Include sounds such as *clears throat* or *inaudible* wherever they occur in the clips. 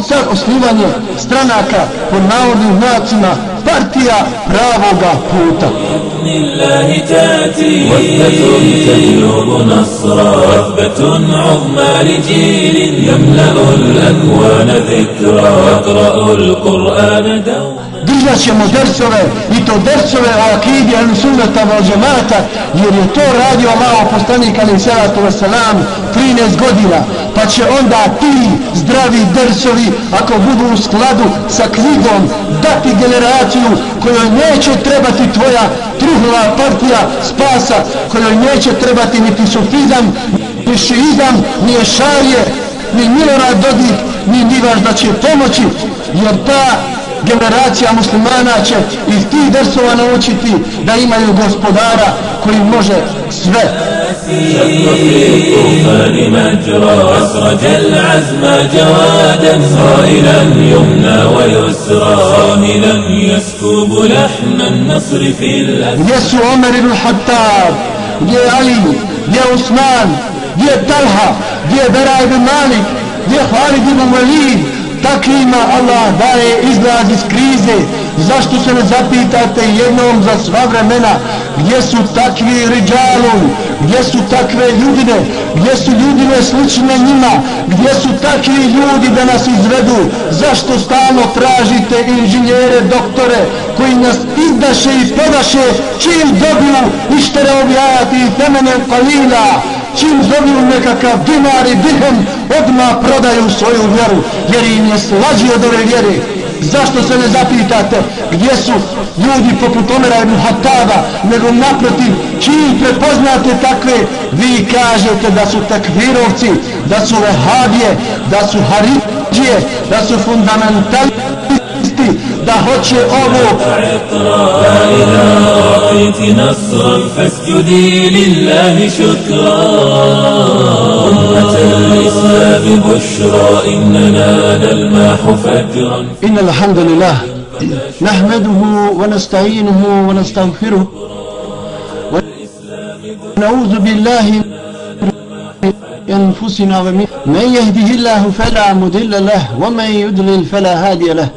Otkud sad osnivanje stranaka pod navodnim znacima partija pravoga puta. بإذن الله تأتي وثبة تجلب نصرا وثبة عظمى لجيل يملأ الأكوان ذكرا يقرأ القرآن دوما Držat ćemo dersove i to dersove o akidi al sunnata wal džemata jer je to radio Allah poslanik ali salatu wasalam 13 godina pa će onda ti zdravi drsovi, ako budu u skladu sa knjigom dati generaciju kojoj neće trebati tvoja truhla partija spasa kojoj neće trebati niti sufizam ni šiizam ni ešarije ni Milorad Dodik ni Nivaš da će pomoći jer ta generacija muslimana će iz tih dersova naučiti da imaju gospodara koji može sve. شق في الطوفان مجرى أسرج العزم جوادا صائلا يمنى ويسرى صاهلا يسكب لحن النصر في الأسفل Gdje su Omer ibn Hattab, gdje je Ali, gdje je Usman, gdje je Talha, gdje je Bera ibn Takvima Allah daje izlaz iz krize. Zašto se ne zapitate jednom za sva vremena? Gdje su takvi riđalun, gdje su takve ljudine, gdje su ljudine slične njima, gdje su takvi ljudi da nas izvedu. Zašto stalno tražite inženjere, doktore koji nas izdaše i podaše čim dobiju ištere objajati i temenem kalila čim dobiju nekakav dinar i dihem, odmah prodaju svoju vjeru, jer im je slađi od ove vjere. Zašto se ne zapitate gdje su ljudi poput Omera ibn Hattaba, nego naprotiv, čim prepoznate takve, vi kažete da su takvirovci, da su vehabije, da su haridžije, da su fundamentalisti, da hoće ovo فإذا أعطيت نصرا فاسجدي لله شكرا أمة الإسلام بشرى إننا نلمح فجرا إن الحمد لله نحمده ونستعينه ونستغفره. ونعوذ بالله من أنفسنا ومن من يهده الله فلا مضل له ومن يضلل فلا هادي له.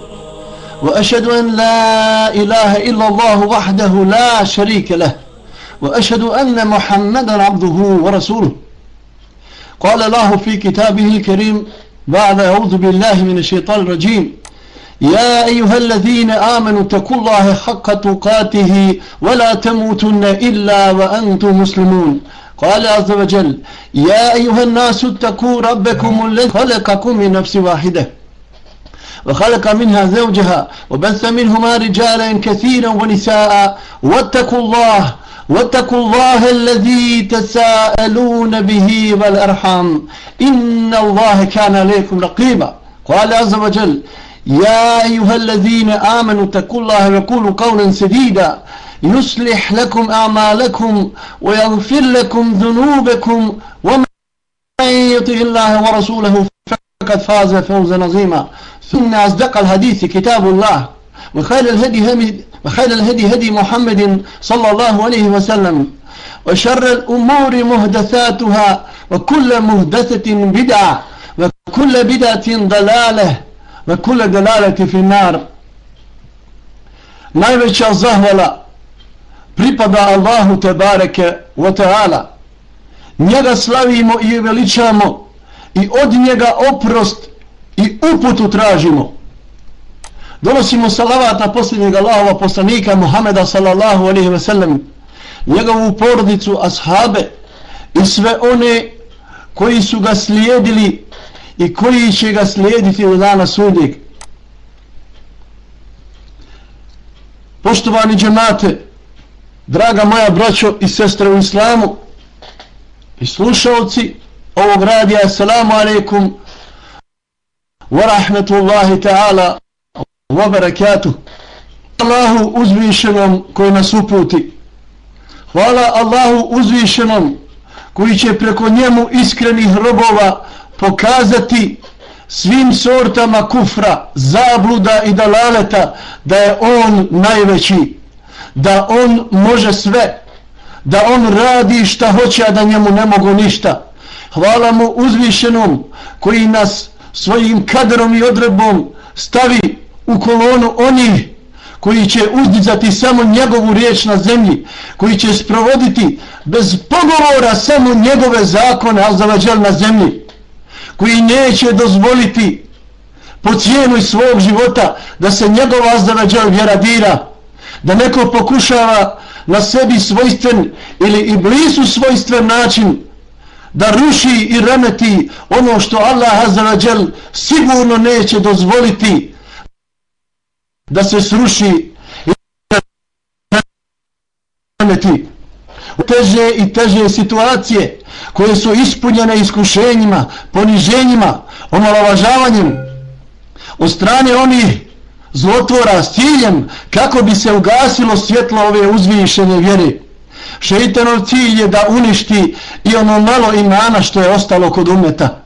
وأشهد أن لا إله إلا الله وحده لا شريك له. وأشهد أن محمدا عبده ورسوله. قال الله في كتابه الكريم بعد أعوذ بالله من الشيطان الرجيم. يا أيها الذين آمنوا اتقوا الله حق تقاته ولا تموتن إلا وأنتم مسلمون. قال عز وجل يا أيها الناس اتقوا ربكم الذي خلقكم من نفس واحدة. وخلق منها زوجها وبث منهما رجالا كثيرا ونساء. واتقوا الله واتقوا الله الذي تساءلون به والأرحام. إن الله كان عليكم رقيبا. قال عز وجل يا أيها الذين آمنوا اتقوا الله وقولوا قولا سديدا. يصلح لكم أعمالكم ويغفر لكم ذنوبكم. ومن يطع الله ورسوله فقد فاز فوزا عظيما. ثم أصدق الحديث كتاب الله وخير الهدي هدي وخير الهدي هدي محمد صلى الله عليه وسلم وشر الأمور مهدثاتها وكل مهدثة بدعة وكل بدعة ضلالة وكل دلالة في النار najveća zahvala pripada Allahu tebareke wa ta'ala njega slavimo i veličamo i od njega oprost i uputu tražimo. Donosimo salavat na posljednjeg Allahova poslanika Muhameda sallallahu alaihi ve sellem njegovu porodicu ashabe i sve one koji su ga slijedili i koji će ga slijediti do dana sudnjeg. Poštovani džemate draga moja braćo i sestre u islamu i slušalci ovog radija assalamu alaikum ورحمة الله تعالى wa barakatuh Allahu uzvišenom koji nas uputi hvala Allahu uzvišenom koji će preko njemu iskrenih robova pokazati svim sortama kufra, zabluda i dalaleta da je on najveći, da on može sve, da on radi šta hoće, a da njemu ne mogu ništa. Hvala mu uzvišenom koji nas svojim kadrom i odrebom stavi u kolonu onih koji će uzdizati samo njegovu riječ na zemlji, koji će sprovoditi bez pogovora samo njegove zakone, ali na zemlji, koji neće dozvoliti po cijenu svog života da se njegova zavađel vjera dira, da neko pokušava na sebi svojstven ili i blisu svojstven način da ruši i remeti ono što Allah Azzawajal sigurno neće dozvoliti da se sruši i remeti teže i teže situacije koje su ispunjene iskušenjima, poniženjima, omalovažavanjem od strane onih zlotvora s ciljem kako bi se ugasilo svjetlo ove uzvišene vjere. Šeitanov cilj je da uništi i ono malo imana što je ostalo kod umeta.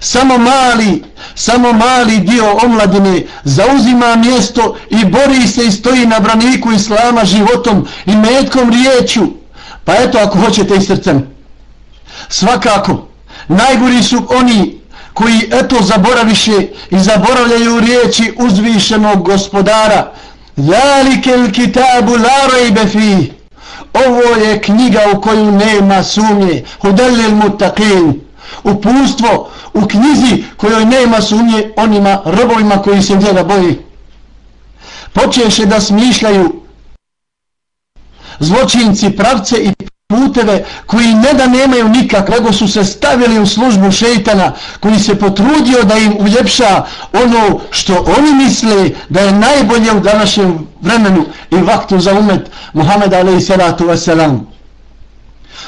Samo mali, samo mali dio omladine zauzima mjesto i bori se i stoji na braniku Islama životom i metkom riječu. Pa eto ako hoćete i srcem. Svakako, najgori su oni koji eto zaboraviše i zaboravljaju riječi uzvišenog gospodara. Zalike il kitabu la rejbe fi. Ovo je knjiga u koju nema sumnje. Hudelil mutaqin. Upustvo u knjizi kojoj nema sumnje onima robovima koji se njega boji. Počeše da smišljaju zločinci, pravce i puteve koji ne da nemaju nikak, nego su se stavili u službu šeitana koji se potrudio da im uljepša ono što oni misle da je najbolje u današnjem vremenu i vaktu za umet Muhammeda alaih salatu wasalam.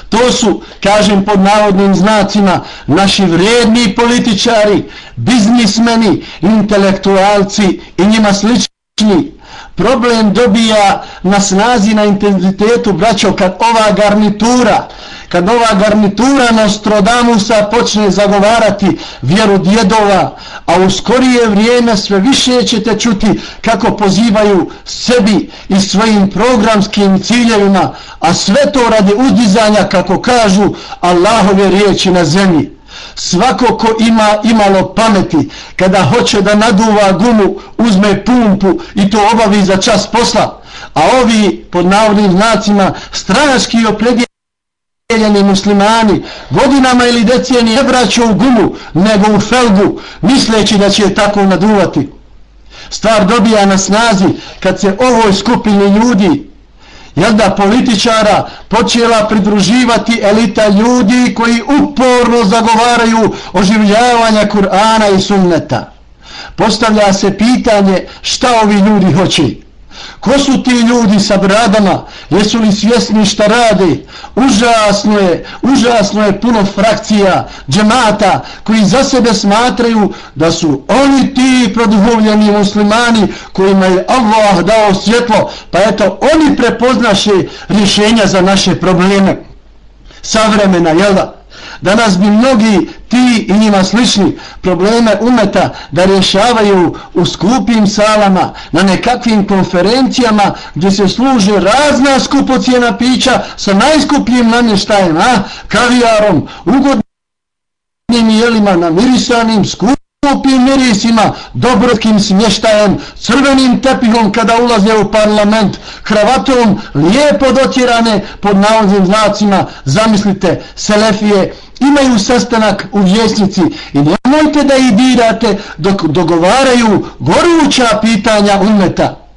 To su, kažem pod navodnim znacima, naši vrijedni političari, biznismeni, intelektualci i njima slični Znači, problem dobija na snazi na intenzitetu braćo kad ova garnitura kad ova garnitura Nostradamusa počne zagovarati vjeru djedova a u skorije vrijeme sve više ćete čuti kako pozivaju sebi i svojim programskim ciljevima a sve to radi uzdizanja kako kažu Allahove riječi na zemlji svako ko ima imalo pameti kada hoće da naduva gumu uzme pumpu i to obavi za čas posla. A ovi pod navodnim znacima stranački opredjeljeni muslimani godinama ili decijeni ne vraću u gumu nego u felgu misleći da će je tako naduvati. Stvar dobija na snazi kad se ovoj skupini ljudi jel da političara počela pridruživati elita ljudi koji uporno zagovaraju oživljavanja Kur'ana i sunneta. Postavlja se pitanje šta ovi ljudi hoće. Ko su ti ljudi sa bradama? Jesu li svjesni šta rade? Užasno je, užasno je puno frakcija, džemata koji za sebe smatraju da su oni ti produhovljeni muslimani kojima je Allah dao svjetlo, pa eto oni prepoznaše rješenja za naše probleme. Savremena, jel da? Danas bi mnogi ti i njima slični probleme umeta da rješavaju u skupim salama, na nekakvim konferencijama gdje se služe razna skupocijena pića sa najskupljim namještajem, a, kavijarom, ugodnim jelima, namirisanim, skupim skupim mirisima, dobrotkim smještajem, crvenim tepihom kada ulaze u parlament, kravatom, lijepo dotjerane pod navodnim znacima, zamislite, selefije, imaju sastanak u vjesnici i nemojte da ih dirate dok dogovaraju goruća pitanja umeta.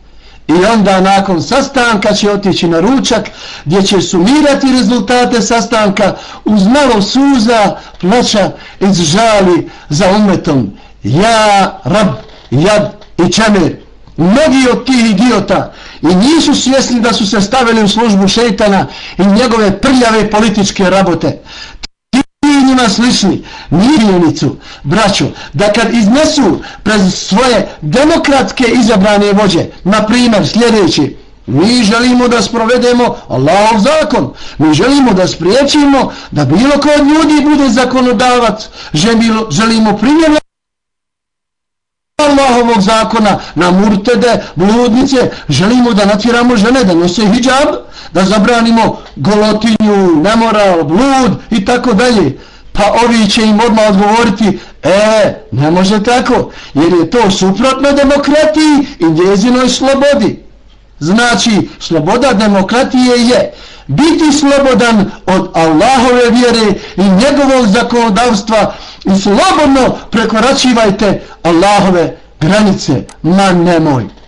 I onda nakon sastanka će otići na ručak gdje će sumirati rezultate sastanka uz malo suza, plaća i žali za umetom. Ja, rab, jad i čemer. Mnogi od tih idiota i nisu svjesni da su se stavili u službu šeitana i njegove prljave političke rabote njima slični mirjenicu, braću, da kad iznesu pred svoje demokratske izabrane vođe, na primjer sljedeći, mi želimo da sprovedemo Allahov zakon, mi želimo da spriječimo da bilo ko od ljudi bude zakonodavac, želimo, želimo primjerno Allahovog zakona na murtede, bludnice, želimo da natjeramo žene da nose hijab, da zabranimo golotinju, nemoral, blud i tako dalje. Pa ovi će im odmah odgovoriti, e, ne može tako, jer je to suprotno demokratiji i njezinoj slobodi. Znači, sloboda demokratije je biti slobodan od Allahove vjere i njegovog zakonodavstva i slobodno prekoračivajte Allahove granice. Ma nemoj.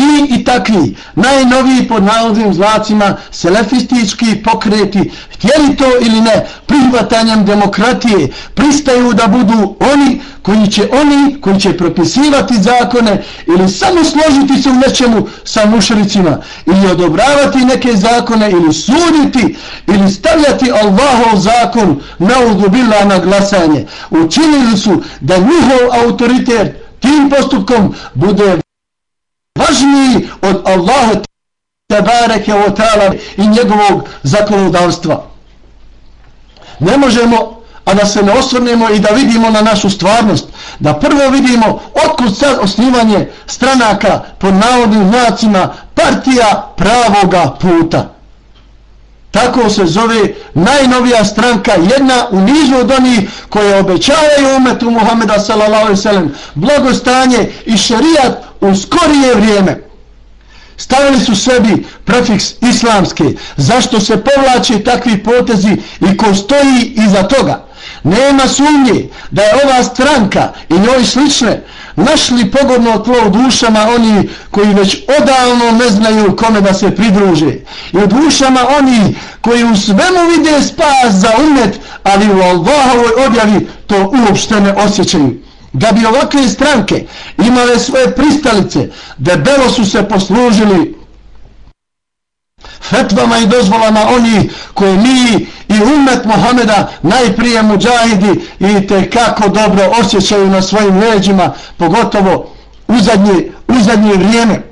Ti i takvi, najnoviji pod navodnim zlacima, selefistički pokreti, htjeli to ili ne, prihvatanjem demokratije, pristaju da budu oni koji će oni koji će propisivati zakone ili samo složiti se u nečemu sa mušricima ili odobravati neke zakone ili suditi ili stavljati Allahov zakon na udubila na glasanje. Učinili su da njihov autoritet tim postupkom bude važniji od Allaha tabareke wa ta'ala i njegovog zakonodavstva. Ne možemo a da se ne osvrnemo i da vidimo na našu stvarnost, da prvo vidimo otkud sad osnivanje stranaka po navodnim znacima partija pravoga puta. Tako se zove najnovija stranka, jedna u nizu od onih koje obećavaju umetu Muhammeda s.a.v. blagostanje i šerijat u skorije vrijeme. Stavili su sebi prefiks islamske. Zašto se povlače takvi potezi i ko stoji iza toga? Nema sumnje da je ova stranka i njoj slične našli pogodno tlo u dušama oni koji već odavno ne znaju kome da se pridruže. I u dušama oni koji u svemu vide spas za umet, ali u Allahovoj objavi to uopšte ne osjećaju. Da bi ovakve stranke imale svoje pristalice, debelo su se poslužili fetvama i dozvolama oni koje mi i umet Mohameda najprije muđahidi i te kako dobro osjećaju na svojim leđima, pogotovo u zadnje, u zadnje vrijeme.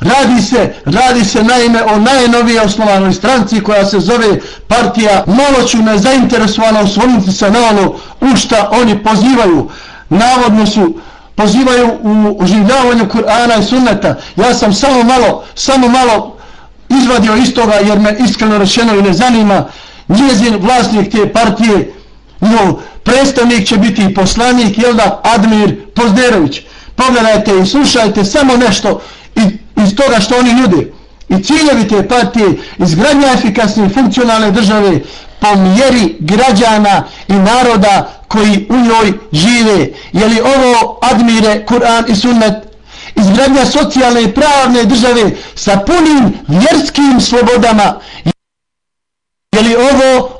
Radi se, radi se naime o najnovije osnovanoj stranci koja se zove partija Moloću nezainteresovano osvoniti se na ono u šta oni pozivaju. Navodno su pozivaju u oživljavanju Kur'ana i sunneta. Ja sam samo malo, samo malo izvadio iz toga jer me iskreno rečeno i ne zanima njezin vlasnik te partije njov predstavnik će biti i poslanik jel da Admir Pozderović pogledajte i slušajte samo nešto iz toga što oni ljude i ciljevi te partije izgradnja efikasne i funkcionalne države po mjeri građana i naroda koji u njoj žive. Je li ovo Admire, Kur'an i Sunnet? Izgradnja socijalne i pravne države sa punim vjerskim slobodama. Je li ovo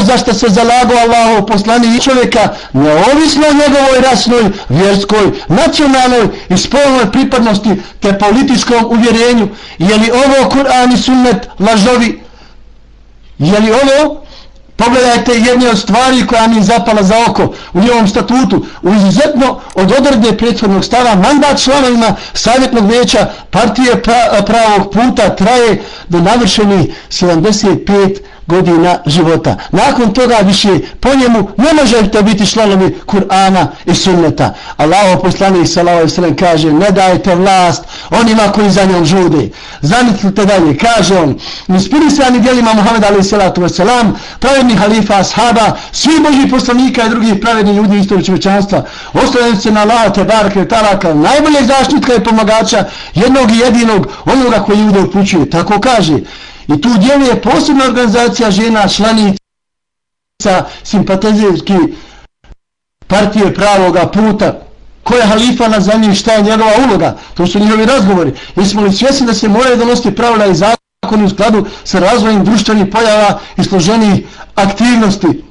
zašto se zalago Allahu poslani čovjeka neovisno o njegovoj rasnoj, vjerskoj, nacionalnoj i spolnoj pripadnosti te političkom uvjerenju? Je li ovo Kur'an i sunnet lažovi? Je li ovo Pogledajte jedne od stvari koja mi zapala za oko u njevom statutu. U izuzetno od odredne prethodnog stava mandat članovima savjetnog veća partije pravog puta traje do navršeni 75 godina života. Nakon toga više po njemu ne možete biti članovi Kur'ana i sunneta. Allah poslanih sallahu sallam kaže ne dajte vlast onima koji za njom žude. Zamislite dalje, kaže on inspirisani dijelima Muhammed alaih sallatu wasalam pravedni halifa ashaba svi boži poslanika i drugih pravednih ljudi istorije čovečanstva ostavljaju se na Allah te barake talaka najboljeg zaštitka i pomagača jednog i jedinog onoga koji ljude upućuje. Tako kaže I tu djeluje posebna organizacija žena članica simpatizirski partije pravoga puta. Ko je halifa na zemlji šta je njegova uloga? To su njihovi razgovori. Jesmo li svjesni da se moraju donositi pravila i zakoni u skladu sa razvojem društvenih pojava i složenih aktivnosti?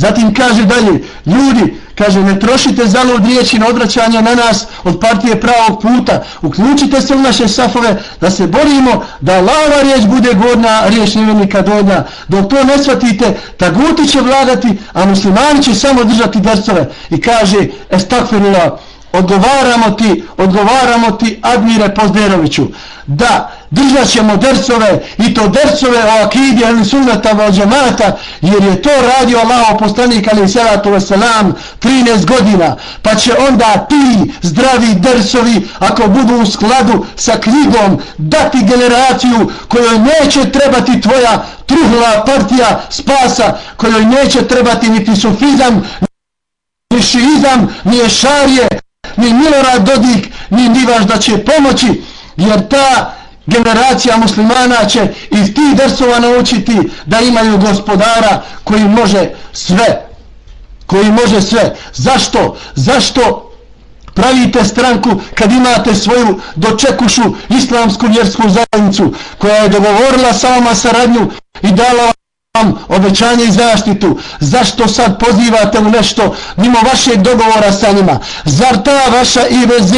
Zatim kaže dalje, ljudi, kaže, ne trošite zalud riječi na odvraćanje na nas od partije pravog puta. Uključite se u naše safove da se borimo da lava riječ bude godna, riječ nevenika dodna. Dok to ne shvatite, taguti će vladati, a muslimani će samo držati drcove. I kaže, estakfirullah, odgovaramo ti, odgovaramo ti Admire Pozderoviću, da držat ćemo dercove i to dercove o akidi ili sunnata vođemata, jer je to radio Allah poslanik ali salatu wasalam 13 godina, pa će onda ti zdravi dercovi, ako budu u skladu sa knjigom, dati generaciju kojoj neće trebati tvoja truhla partija spasa, kojoj neće trebati niti sufizam, ni šiizam, ni ešarije, ni Milorad Dodik, ni Divaš da će pomoći, jer ta generacija muslimana će iz tih drsova naučiti da imaju gospodara koji može sve. Koji može sve. Zašto? Zašto pravite stranku kad imate svoju dočekušu islamsku vjersku zajednicu koja je dogovorila sa vama saradnju i dala vam obećanje i zaštitu. Zašto sad pozivate u nešto mimo vašeg dogovora sa njima? Zar ta vaša IVZ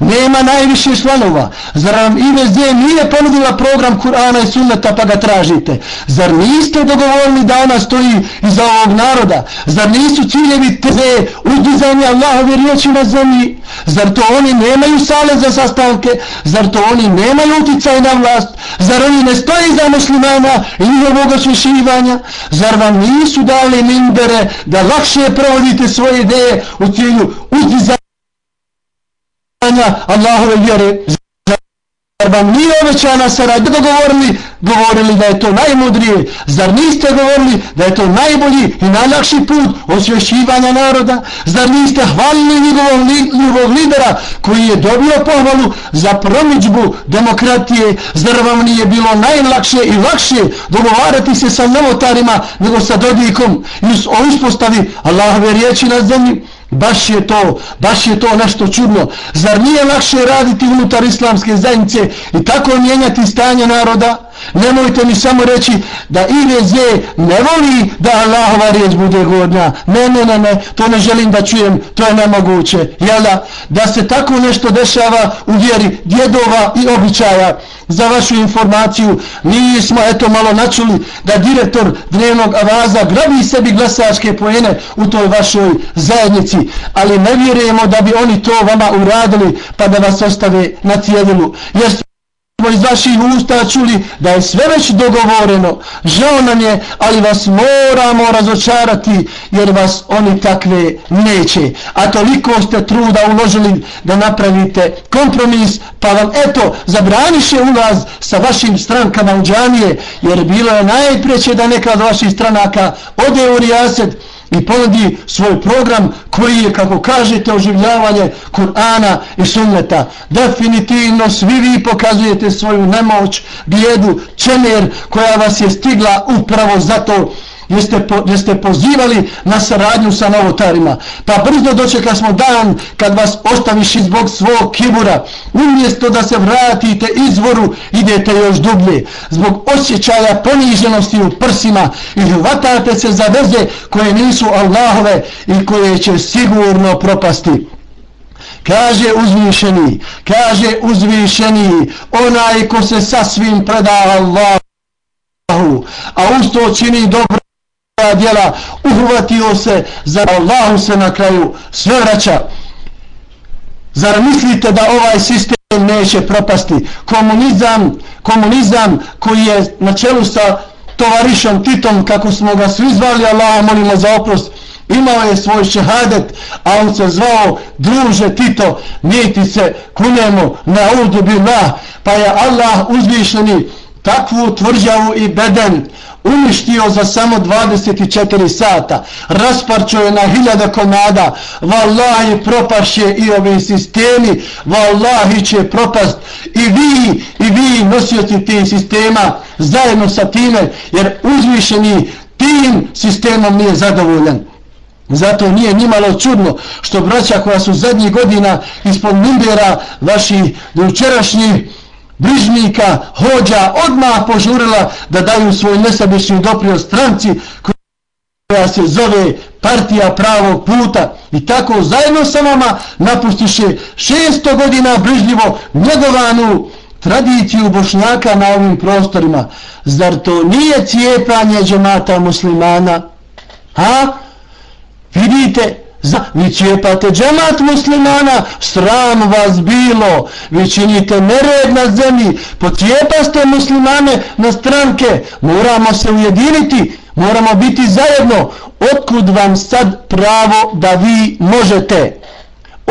nema najviše članova? Zar vam IVZ nije ponudila program Kur'ana i Sunneta pa ga tražite? Zar niste dogovorili da ona stoji iza ovog naroda? Zar nisu ciljevi teze uzdizanje Allahove riječi na zemlji? Zar to oni nemaju sale za sastanke? Zar to oni nemaju uticaj na vlast? Zar oni ne stoji za muslimana i njihovog osvješivanja? Pitanja, zar vam nisu dali mimbere da lakše provodite svoje ideje u cilju uzdizanja Allahove vjere? Zar vam nije obećana saradnja dogovorili, govorili da je to najmudrije? Zar niste govorili da je to najbolji i najlakši put osvješćivanja naroda? Zar niste hvalili njegovog, njegovog lidera koji je dobio pohvalu za promičbu demokratije? Zar vam nije bilo najlakše i lakše dogovarati se sa novotarima nego sa Dodikom i o uspostavi Allahove riječi na zemlji? Baš je to, baš je to nešto čudno. Zar nije lakše raditi unutar islamske zajednice i tako mijenjati stanje naroda? Nemojte mi samo reći da IVZ ne voli da Allahova riječ bude godna. Ne, ne, ne, ne, to ne želim da čujem, to je nemoguće. Jel da? Da se tako nešto dešava u vjeri djedova i običaja. Za vašu informaciju, nismo eto malo načuli da direktor dnevnog avaza grabi sebi glasačke pojene u toj vašoj zajednici, ali ne vjerujemo da bi oni to vama uradili pa da vas ostave na cijelilu. Jer smo iz vaših usta čuli da je sve već dogovoreno. Žao nam je, ali vas moramo razočarati jer vas oni takve neće. A toliko ste truda uložili da napravite kompromis, pa vam eto zabraniše ulaz sa vašim strankama u džanije, jer bilo je najpreće da neka od vaših stranaka ode u Rijaset, i ponudi svoj program koji je, kako kažete, oživljavanje Kur'ana i sunneta. Definitivno svi vi pokazujete svoju nemoć, bijedu, čemer koja vas je stigla upravo zato jeste, po, jeste pozivali na saradnju sa novotarima. Pa brzo dočeka smo dan kad vas ostaviš zbog svog kibura. Umjesto da se vratite izvoru, idete još dublje. Zbog osjećaja poniženosti u prsima i hvatate se za veze koje nisu Allahove i koje će sigurno propasti. Kaže uzvišeni, kaže uzvišeni, onaj ko se sasvim preda Allahu, a usto čini dobro djela uhvatio se za Allahu se na kraju sve vraća. Zar mislite da ovaj sistem neće propasti? Komunizam komunizam koji je na čelu sa tovarišom Titom kako smo ga svi zvali Allah molimo za oprost imao je svoj šehadet a on se zvao druže Tito mi ti se kunemo na urdu billah pa je Allah uzvišeni takvu tvrđavu i beden uništio za samo 24 sata, rasparčio je na hiljada komada, vallahi propašće i ovi sistemi, vallahi će propast. I vi, i vi nosioci tih sistema zajedno sa time, jer uzvišeni tim sistemom nije zadovoljan. Zato nije nimalo čudno što braća koja su zadnjih godina ispod mimbera vaši dojučerašnji bližnika, hođa, odmah požurila da daju svoj nesabišni doprinos stranci koja se zove partija pravog puta i tako zajedno sa vama napustiše 600 godina brižljivo njegovanu tradiciju bošnjaka na ovim prostorima. Zar to nije cijepanje džemata muslimana? Ha? Vidite, Za, vi cijepate džemat muslimana, sram vas bilo, vi činite nered na zemlji, pocijepaste muslimane na stranke, moramo se ujediniti, moramo biti zajedno, otkud vam sad pravo da vi možete?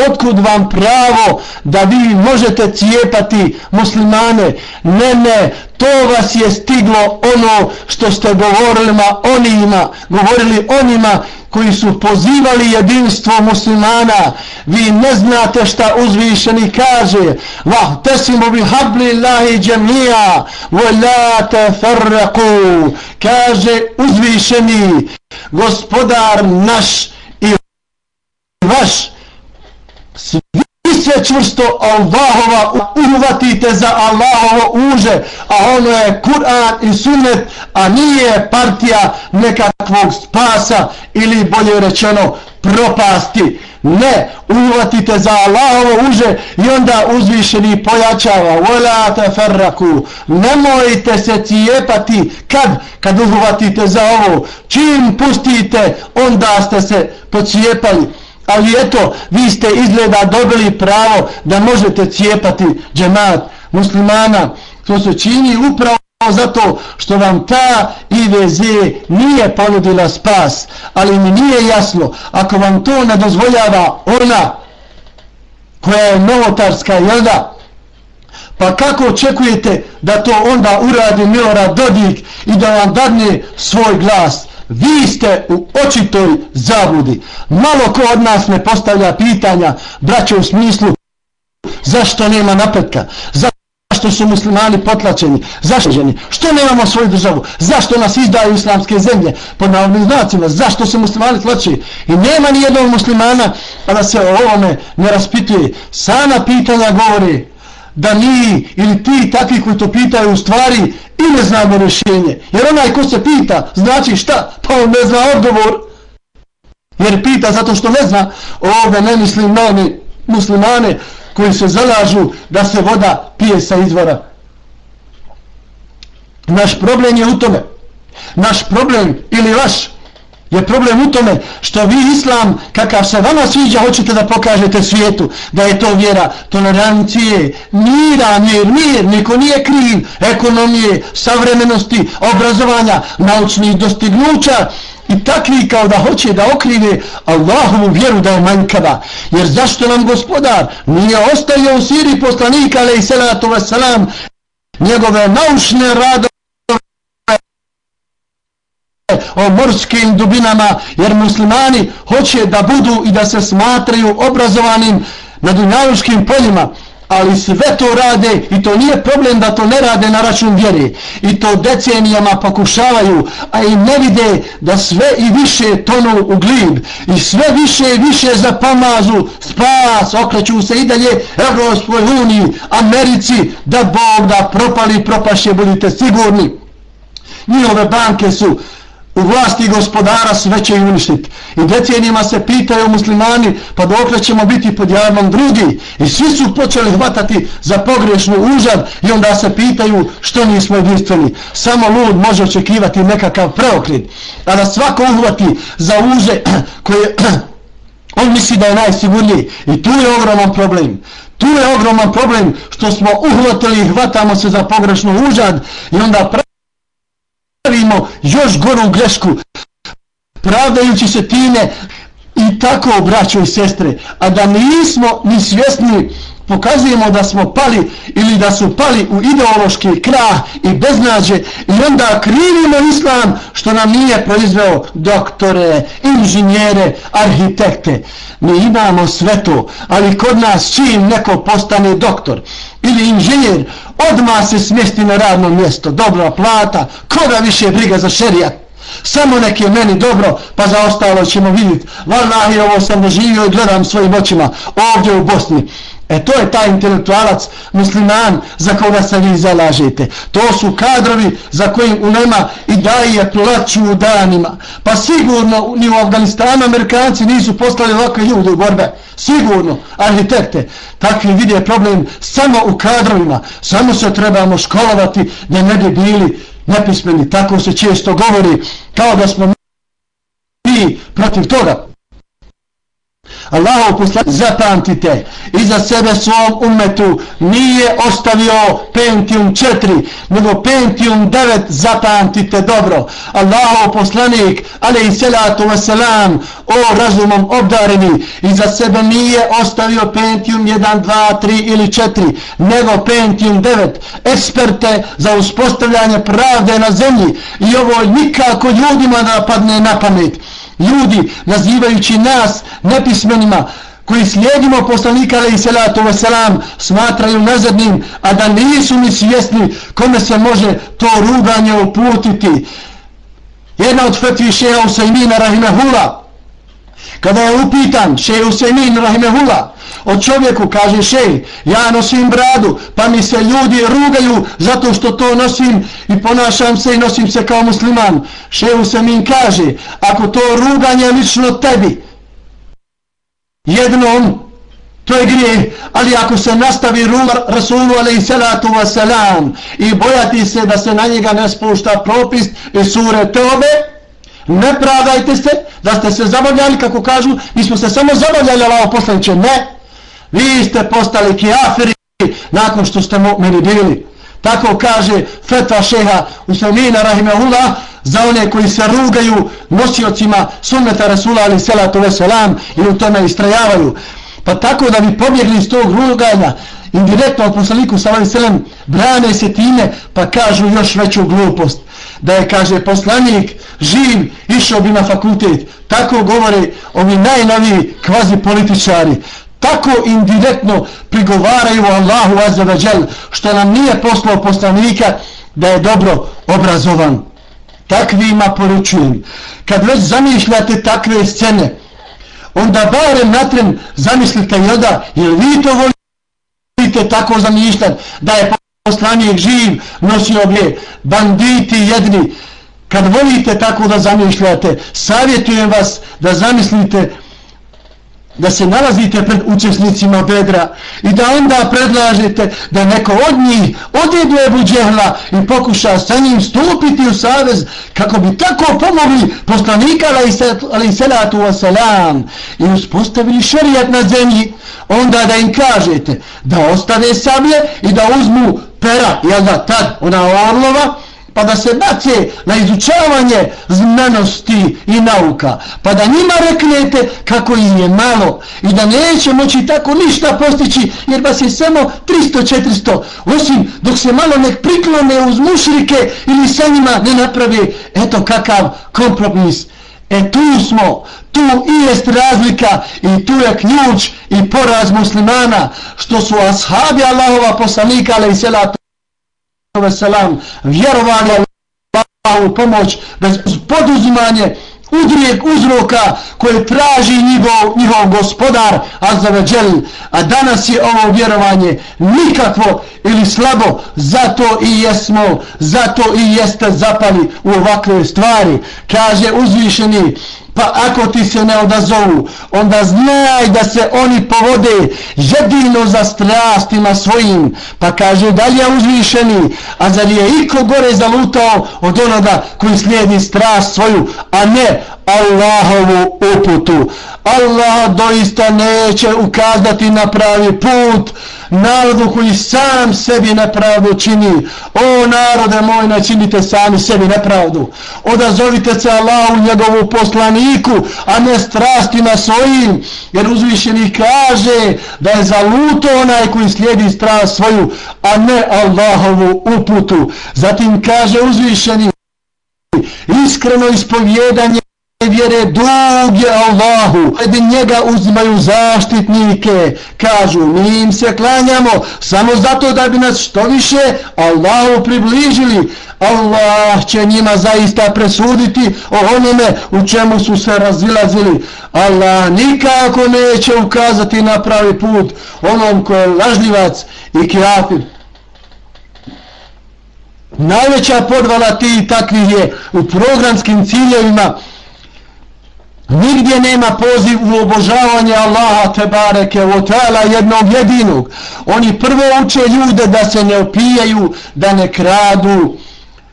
Otkud vam pravo da vi možete cijepati muslimane? Ne, ne, to vas je stiglo ono što ste govorili onima, govorili onima koji su pozivali jedinstvo muslimana. Vi ne znate šta uzvišeni kaže. Vah tesimu bi hablillahi džemija, vola te. Kaže uzvišeni, gospodar naš i vaš, svi se čvrsto Allahova uhvatite za Allahovo uže a ono je Kur'an i sunnet a nije partija nekakvog spasa ili bolje rečeno propasti. Ne, uhvatite za Allahovo uže i onda uzvišeni pojačava vola te nemojte se cijepati. Kad, kad uhvatite za ovo. Čim pustite onda ste se pocijepali. Ali eto, vi ste izgleda dobili pravo da možete cijepati džemat muslimana. To se čini upravo zato što vam ta IVZ nije ponudila spas. Ali mi nije jasno, ako vam to ne dozvoljava ona koja je novotarska, jel da? Pa kako očekujete da to onda uradi Milorad Dodik i da vam dadne svoj glas? Vi ste u očitoj zabudi. Malo ko od nas ne postavlja pitanja, braće u smislu, zašto nema napretka, zašto su muslimani potlačeni, zašto ženi, što nemamo svoju državu, zašto nas izdaju islamske zemlje, pod navodnim znacima, zašto se muslimani tlači. I nema ni jednog muslimana, a da se o ovome ne raspituje. Sana pitanja govori, da mi ili ti takvi koji to pitaju u stvari i ne znamo rješenje. Jer onaj ko se pita, znači šta? Pa on ne zna odgovor. Jer pita zato što ne zna. Ovdje ne mislim na muslimane koji se zalažu da se voda pije sa izvora. Naš problem je u tome. Naš problem ili vaš je problem u tome što vi islam kakav se vama sviđa hoćete da pokažete svijetu da je to vjera. Tolerancije mira, mir, mir niko nije kriv. Ekonomije, savremenosti obrazovanja, naučnih dostignuća i takvi kao da hoće da okrive Allahovu vjeru da je manjkava. Jer zašto nam gospodar nije ostavio u Siri poslanika alaih salatu wasalam njegove naučne radove o morskim dubinama jer muslimani hoće da budu i da se smatraju obrazovanim na dunjavuškim poljima ali sve to rade i to nije problem da to ne rade na račun vjere. I to decenijama pokušavaju a i ne vide da sve i više tonu u glib i sve više i više zapomažu spas, okreću se i dalje Evropskoj uniji, Americi da Bog da propali propašće budite sigurni. Njihove banke su u vlasti gospodara sve će uništiti. I decenijima se pitaju muslimani, pa dok ćemo biti pod jarmom drugi. I svi su počeli hvatati za pogrešnu užad i onda se pitaju što nismo jedinstveni. Samo lud može očekivati nekakav preokrit. A da svako uhvati za uže *clears throat* koje *clears throat* on misli da je najsigurniji. I tu je ogroman problem. Tu je ogroman problem što smo uhvatili i hvatamo se za pogrešnu užad i onda činimo još goru grešku pravdajući se time i tako braćo i sestre a da nismo ni svjesni pokazujemo da smo pali ili da su pali u ideološki krah i beznađe i onda krivimo islam što nam nije proizveo doktore, inženjere, arhitekte. Mi imamo sve to, ali kod nas čim neko postane doktor ili inženjer, odmah se smjesti na radno mjesto, dobra plata, koga više briga za šerijat. Samo nek je meni dobro, pa za ostalo ćemo vidjeti. Valahi, ovo sam doživio i gledam svojim očima ovdje u Bosni. E to je taj intelektualac musliman za koga se vi zalažete. To su kadrovi za kojim u nema i daje plaću u danima. Pa sigurno ni u Afganistanu Amerikanci nisu poslali ovakve ljude u borbe. Sigurno, arhitekte. Takvi vide problem samo u kadrovima. Samo se trebamo školovati da ne bi bili nepismeni. Tako se često govori kao da smo mi protiv toga. Allahov poslanik zapamtite iza sebe svom umetu nije ostavio Pentium 4 nego Pentium 9 zapamtite dobro. Allahov poslanik ali i salatu wasalam o razumom obdareni iza sebe nije ostavio Pentium 1, 2, 3 ili 4 nego Pentium 9 eksperte za uspostavljanje pravde na zemlji. I ovo nikako ljudima da padne na pamet ljudi nazivajući nas nepismenima koji slijedimo poslanika alaih salatu wasalam smatraju nazadnim a da nisu ni svjesni kome se može to ruganje uputiti. Jedna od fetvi šeha Usajmina rahimahullah kada je upitan šej Usajmin rahimahullah o čovjeku kaže šej ja nosim bradu pa mi se ljudi rugaju zato što to nosim i ponašam se i nosim se kao musliman. Šej Usajmin kaže ako to ruganje lično tebi jednom to je grije ali ako se nastavi rumar Rasulu alaih salatu wasalam i bojati se da se na njega ne spušta propis i sure tobe ne pravdajte se da ste se zabavljali kako kažu mi smo se samo zabavljali ali poslaniče ne. Vi ste postali kiafiri nakon što ste meni bili. Tako kaže fetva šeha Usamina rahimahullah za one koji se rugaju nosiocima sunneta Rasula ali selatu veselam i u tome istrajavaju. Pa tako da bi pobjegli iz tog ruganja indirektno od poslaniku ve sallam brane se time pa kažu još veću glupost da je kaže poslanik živ išao bi na fakultet. Tako govore ovi najnoviji kvazi političari. Tako indirektno prigovaraju Allahu azzavadžel što nam nije poslao poslanika da je dobro obrazovan. Takvima poručujem. Kad već zamišljate takve scene onda barem natren zamislite i onda jer vi to volite tako zamišljati da je poslanik živ nosio bi banditi jedni. Kad volite tako da zamišljate savjetujem vas da zamislite da se nalazite pred učesnicima bedra i da onda predlažete da neko od njih ode do Ebu Džehla i pokuša sa njim stupiti u savez kako bi tako pomogli poslanika ali salatu wasalam i uspostavili šarijat na zemlji. Onda da im kažete da ostave sablje i da uzmu pera, jel da tad ona orlova pa da se bace na izučavanje znanosti i nauka, pa da njima reknete kako im je malo i da neće moći tako ništa postići, jer vas je samo 300-400, osim dok se malo nek priklone uz mušrike ili sa njima ne napravi, eto kakav kompromis. E tu smo, tu i jest razlika i tu je ključ i poraz muslimana, što su ashabi Allahova poslanika, ali i selatu, selam vjerovali Allahovu pomoć bez poduzimanje udrijeg uzroka koje traži njihov, njihov gospodar Azzavadžel, a danas je ovo vjerovanje nikakvo ili slabo zato i jesmo zato i jeste zapali u ovakve stvari. Kaže uzvišeni pa ako ti se ne odazovu, onda znaj da se oni povode jedino za strastima svojim, pa kaže dalje uzvišeni, a zar je iko gore zalutao od onoga koji slijedi strast svoju, a ne Allahovu uputu. Allah doista neće ukazati na pravi put narodu koji sam sebi nepravdu čini. O narode moj, ne činite sami sebi nepravdu. Odazovite se Allahu njegovu poslaniku, a ne strasti na svojim, jer uzvišeni kaže da je zaluto onaj koji slijedi strast svoju, a ne Allahovu uputu. Zatim kaže uzvišeni iskreno ispovjedanje vjere dug je Allahu. Edi njega uzimaju zaštitnike. Kažu mi im se klanjamo samo zato da bi nas što više Allahu približili. Allah će njima zaista presuditi o onome u čemu su se razilazili. Allah nikako neće ukazati na pravi put onom ko je lažljivac i kjafir najveća podvala ti takvih je u programskim ciljevima. Nigdje nema poziv u obožavanje Allaha te bareke o tela jednog jedinog. Oni prvo uče ljude da se ne opijaju, da ne kradu,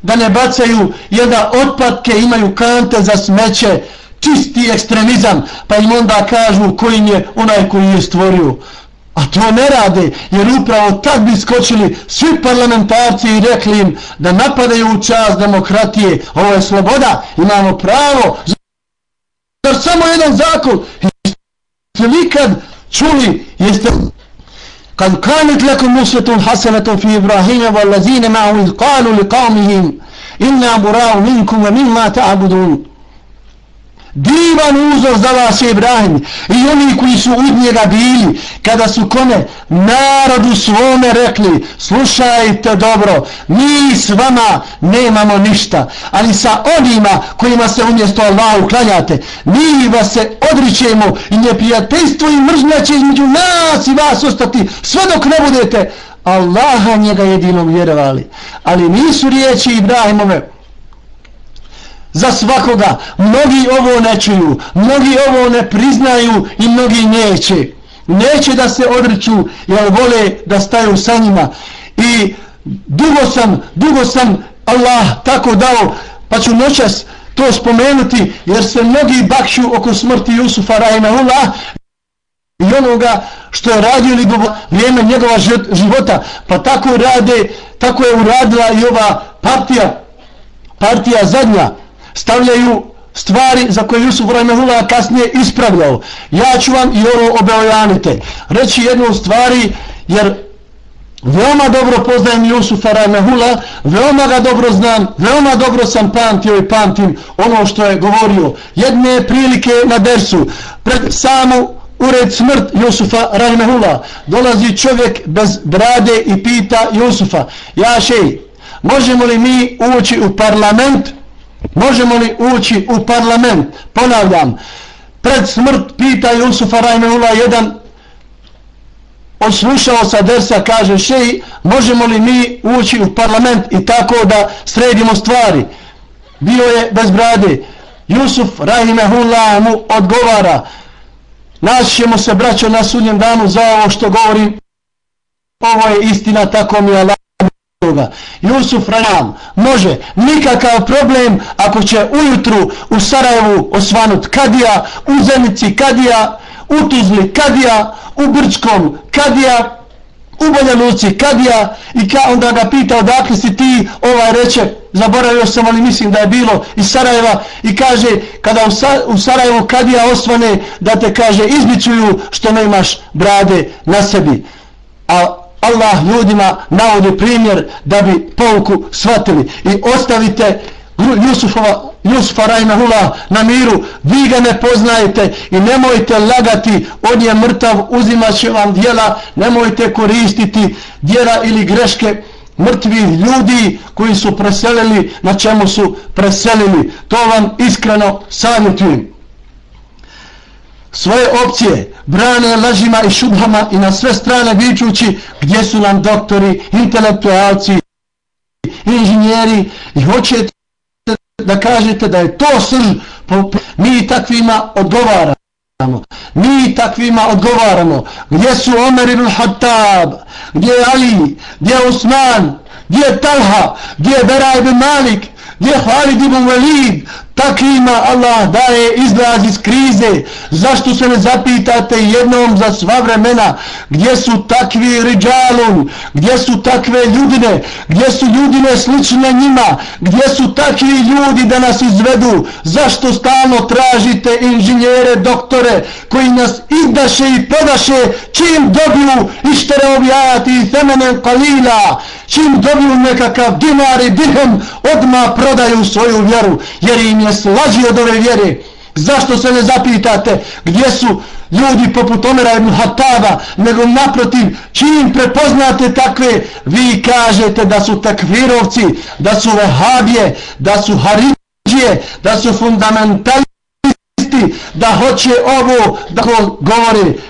da ne bacaju, jer da otpadke imaju kante za smeće, čisti ekstremizam, pa im onda kažu kojim je onaj koji je stvorio. A to ne rade, jer upravo tak bi skočili svi parlamentarci i rekli im da napadaju u čast demokratije. Ovo je sloboda, imamo pravo. Zar samo jedan zakon? Jeste li kad čuli, jeste kad kanit lekom musvetun hasanetom fi Ibrahime wa lazine ma'u iz kalu li qavmihim inna burao minkum wa mimma ta'budun divan uzor za vas je Ibrahim. I oni koji su uz njega bili kada su kome? Narodu svome rekli slušajte dobro mi s vama nemamo ništa ali sa onima kojima se umjesto Allah uklanjate mi vas se odričemo i neprijateljstvo i mržnja će između nas i vas ostati sve dok ne budete. Allaha njega jedinog vjerovali. Ali nisu riječi Ibrahimove za svakoga. Mnogi ovo ne čuju, mnogi ovo ne priznaju i mnogi neće. Neće da se odreću jer vole da staju sa njima. I dugo sam, dugo sam Allah tako dao, pa ću noćas to spomenuti jer se mnogi bakšu oko smrti Jusufa Rahimahullah i onoga što je radio ili vrijeme njegova života pa tako rade tako je uradila i ova partija partija zadnja stavljaju stvari za koje Jusuf Rahimahullah kasnije ispravljao. Ja ću vam i ovo obeojanite. Reći jednu stvari, jer veoma dobro poznajem Jusufa Rahimahullah, veoma ga dobro znam, veoma dobro sam pamtio i pamtim ono što je govorio. Jedne prilike na dersu, pred samu ured smrt Jusufa Rahimahullah, dolazi čovjek bez brade i pita Jusufa, ja šej, možemo li mi ući u parlament, Možemo li ući u parlament? Ponavljam, pred smrt pita Jusufa Rajmeula jedan oslušao sa dersa, kaže šeji, možemo li mi ući u parlament i tako da sredimo stvari? Bio je bez brade. Jusuf Rahimehullah mu odgovara naćemo se braćo na sudnjem danu za ovo što govorim ovo je istina tako mi je Allah toga. Jusuf Ranam može nikakav problem ako će ujutru u Sarajevu osvanut Kadija, u Zenici Kadija, u Tuzli Kadija, u Brčkom Kadija, u Bolja Luci Kadija i ka onda ga pita odakle si ti ovaj reče zaboravio sam ali mislim da je bilo iz Sarajeva i kaže kada u, Sa u Sarajevu Kadija osvane da te kaže izbićuju što ne imaš brade na sebi a Allah ljudima navodi primjer da bi pouku shvatili. I ostavite Jusufova, Jusufa Rajnahula na miru, vi ga ne poznajete i nemojte lagati, on je mrtav, uzimat će vam dijela, nemojte koristiti dijela ili greške mrtvi ljudi koji su preselili, na čemu su preselili. To vam iskreno savjetujem svoje opcije brane lažima i šubhama i na sve strane vičući gdje su nam doktori, intelektualci, inženjeri i hoćete da kažete da je to srž, mi takvima odgovaramo. Mi takvima odgovaramo. Gdje su Omer ibn Hattab, gdje je Ali, gdje je Usman, gdje je Talha, gdje je Bera ibn Malik, gdje je Halid ibn Walid, takvima Allah daje izlaz iz krize. Zašto se ne zapitate jednom za sva vremena? Gdje su takvi riđalun, gdje su takve ljudine, gdje su ljudine slične njima, gdje su takvi ljudi da nas izvedu. Zašto stalno tražite inženjere, doktore koji nas izdaše i podaše? Čim dobiju ištere objajati i femenen kalila, čim dobiju nekakav dinar i dirhem odmah prodaju svoju vjeru jer im je slađi od ove vjere. Zašto se ne zapitate gdje su ljudi poput Omera ibn Hataba, nego naprotiv, čim prepoznate takve, vi kažete da su takvirovci, da su vehabije, da su haridžije, da su fundamentalisti, da hoće ovo da govori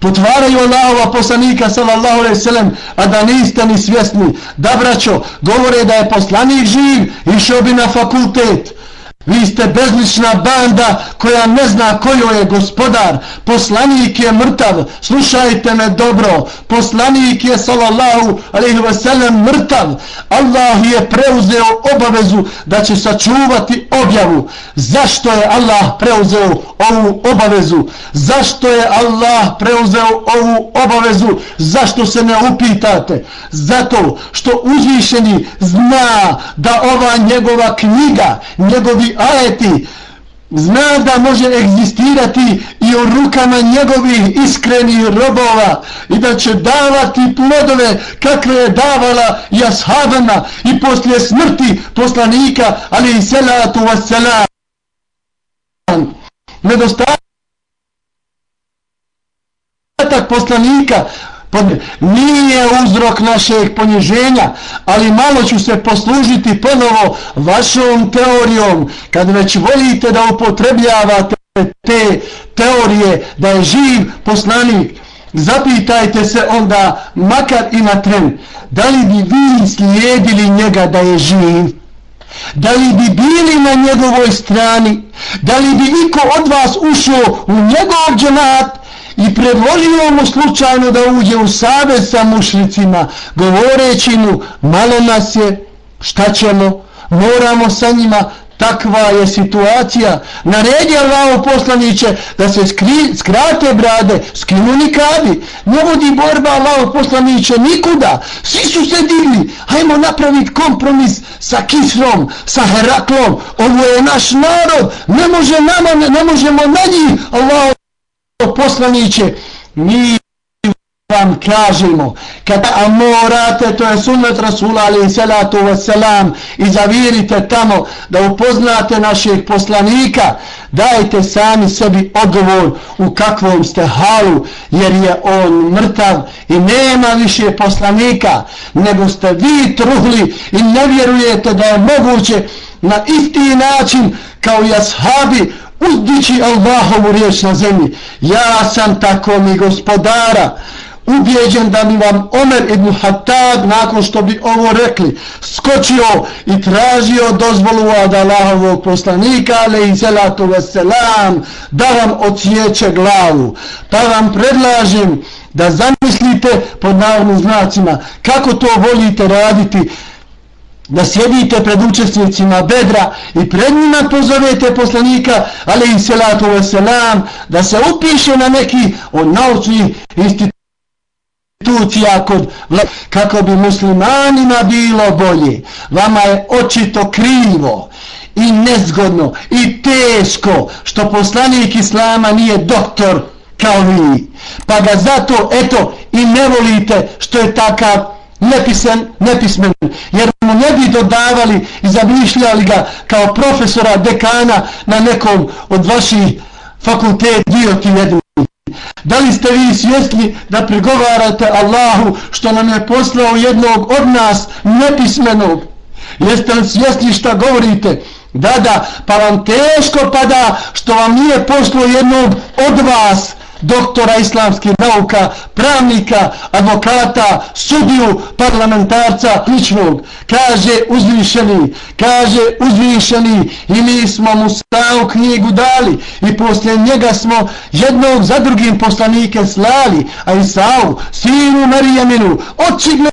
potvaraju Allahova poslanika sallallahu alaihi sallam a da niste ni svjesni. Da braćo govore da je poslanik živ išao bi na fakultet. Vi ste bezlična banda koja ne zna kojo je gospodar. Poslanik je mrtav. Slušajte me dobro. Poslanik je sallallahu alaihi wasallam mrtav. Allah je preuzeo obavezu da će sačuvati objavu. Zašto je Allah preuzeo ovu obavezu? Zašto je Allah preuzeo ovu obavezu? Zašto se ne upitate? Zato što uzvišeni zna da ova njegova knjiga, njegovi ajeti, zna da može egzistirati i u rukama njegovih iskrenih robova i da će davati plodove kakve je davala i ashabama i poslije smrti poslanika ali i selatu vassalam nedostatak poslanika nije uzrok našeg poniženja, ali malo ću se poslužiti ponovo vašom teorijom, kad već volite da upotrebljavate te teorije da je živ poslanik, zapitajte se onda makar i na tren, da li bi vi slijedili njega da je živ? Da li bi bili na njegovoj strani? Da li bi niko od vas ušao u njegov džemat? I predložio mu slučajno da uđe u savez sa mušlicima, govoreći mu, malo nas je, šta ćemo, moramo sa njima, takva je situacija. Naredi Allaho poslaniće da se skri, skrate brade, skinu nikabi, ne vodi borba Allaho poslaniće nikuda, svi su se digli, hajmo napraviti kompromis sa Kisrom, sa Heraklom, ovo je naš narod, ne, može nama, ne, ne možemo na njih, Allaho poslaniće, mi vam kažemo, kada amorate, to je sunnet Rasula alaih salatu wasalam, i zavirite tamo da upoznate našeg poslanika, dajte sami sebi odgovor u kakvom ste halu, jer je on mrtav i nema više poslanika, nego ste vi truhli i ne vjerujete da je moguće na isti način kao i ashabi uzdići Allahovu riječ na zemlji. Ja sam tako mi gospodara, ubijeđen da mi vam Omer ibn Hattab nakon što bi ovo rekli skočio i tražio dozvolu od Allahovog poslanika ali i zelatu veselam da vam ocijeće glavu pa vam predlažim da zamislite pod navodnim znacima kako to volite raditi da sjedite pred učesnicima bedra i pred njima pozovete poslanika ali i salatu wasalam da se upiše na neki od naučnih institucija kod kako bi muslimanima bilo bolje. Vama je očito krivo i nezgodno i teško što poslanik islama nije doktor kao vi pa ga zato eto i ne volite što je takav nepisen, nepismen, jer mu ne bi dodavali i zamišljali ga kao profesora, dekana na nekom od vaših fakultet dio ti jedni. Da li ste vi svjesni da prigovarate Allahu što nam je poslao jednog od nas nepismenog? Jeste li svjesni šta govorite? Da, da, pa vam teško pada što vam nije poslao jednog od vas doktora islamskih nauka, pravnika, advokata, sudiju, parlamentarca, ličnog. Kaže uzvišeni, kaže uzvišeni i mi smo mu stavu knjigu dali i poslije njega smo jednog za drugim poslanike slali, a i savu, sinu Marijaminu, očigledne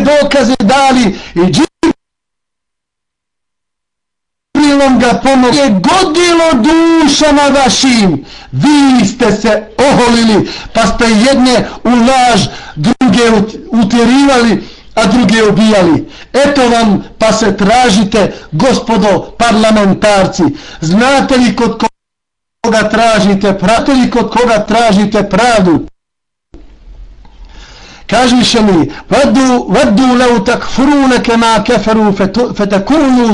dokaze dali i džinu Džibrilom ga pomoći. Je godilo dušama vašim. Vi ste se oholili, pa ste jedne u laž, druge utjerivali, a druge ubijali. Eto vam, pa se tražite, gospodo parlamentarci. Znate li kod koga tražite, prate li kod koga tražite pravdu? Kaži še mi, vadu, vadu leu takfurune kema keferu fetakunu,